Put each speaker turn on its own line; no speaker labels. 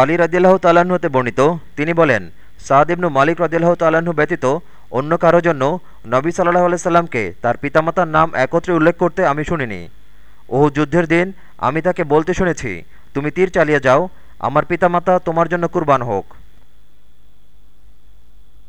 আলী রাজিল্লাহ তাল্লাহ্ন হতে বর্ণিত, তিনি বলেন, সাদ ইবনু মালিক রদিল্লাহ তাল্লাহ্ন ব্যতীত অন্য কারও জন্য নবী সাল্লাহ আলাইসাল্লামকে তার পিতামাতার নাম একত্রে উল্লেখ করতে আমি শুনিনি। ও যুদ্ধের দিন, আমি তাকে বলতে শুনেছি, তুমি তীর চালিয়ে যাও, আমার পিতামাতা তোমার জন্য কুরবান হোক।